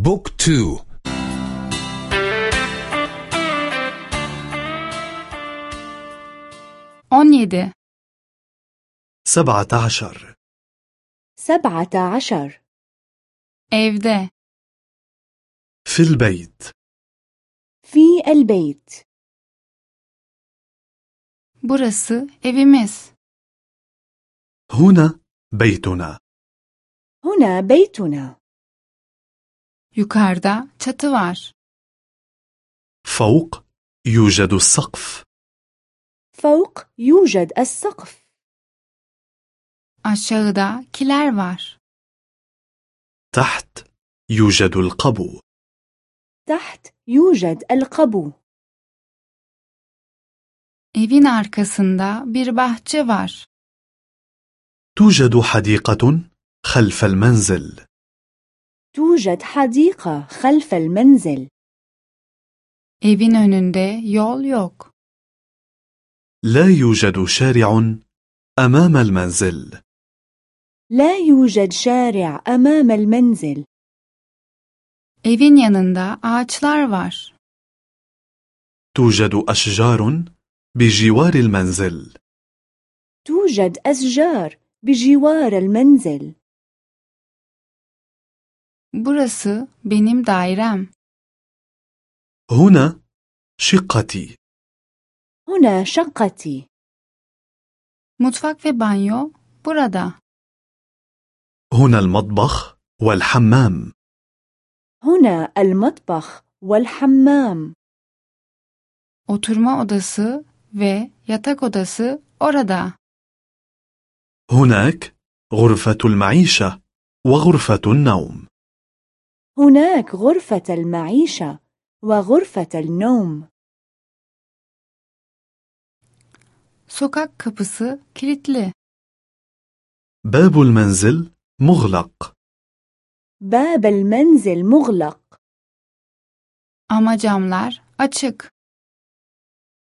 بوك تو. On yedi. سبعة عشر. سبعة عشر. Evde. في البيت. في البيت. Burası evimiz. هنا بيتنا. هنا بيتنا. Yukarıda çatı var. فوق يوجد السقف فوق يوجد السقف Aşağıda kiler var. تحت يوجد القبو تحت يوجد القبو Evin arkasında bir bahçe var. توجد حديقة خلف المنزل توجد حديقة خلف المنزل. Evin önünde yol yok. لا يوجد شارع أمام المنزل. لا يوجد شارع أمام المنزل. Evin yanında ağaçlar var. توجد أشجار بجوار المنزل. توجد أشجار بجوار المنزل. Burası benim dairem. هنا شقتي هنا شقتي Mutfak ve banyo burada. هنا المطبخ والحمام هنا المطبخ والحمام Oturma odası ve yatak odası orada. هناك غرفة المعيشة وغرفة النوم هناك غرفة المعيشة وغرفة النوم Sokak kapısı kilitli. باب المنزل مغلق باب المنزل مغلق Ama camlar açık.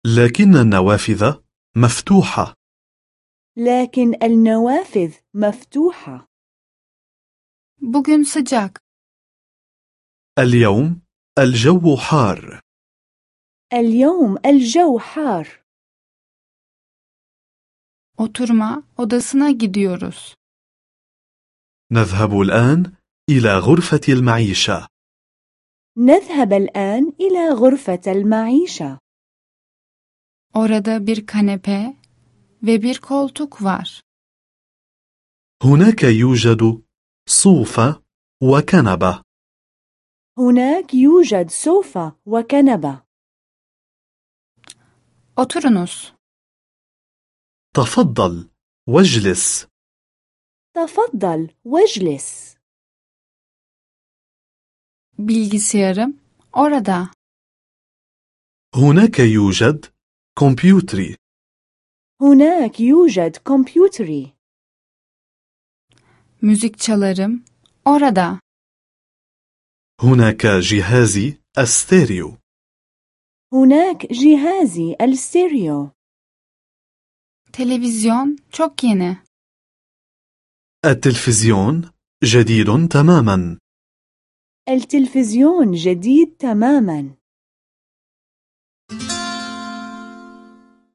لكن النوافذ مفتوحة لكن النوافذ مفتوحة Bugün sıcak. اليوم الجو حار. اليوم الجو حار. Oturma odasına gidiyoruz. نذهب الآن إلى غرفة المعيشة. نذهب الآن إلى غرفة المعيشة. Orada bir kanepe ve bir koltuk var. هناك يوجد صوفة وكنبة. هناك يوجد سوفة وكنبة Oturunuz. تفضل واجلس تفضل واجلس Bilgisayarım orada. هناك يوجد كمبيوتري هناك يوجد كمبيوتري Müzik çalarım orada. هناك جهازي الستيريو. هناك جهازي الستيريو. Televizyon çok yeni. التلفزيون جديد تماما. التلفزيون جديد تماما.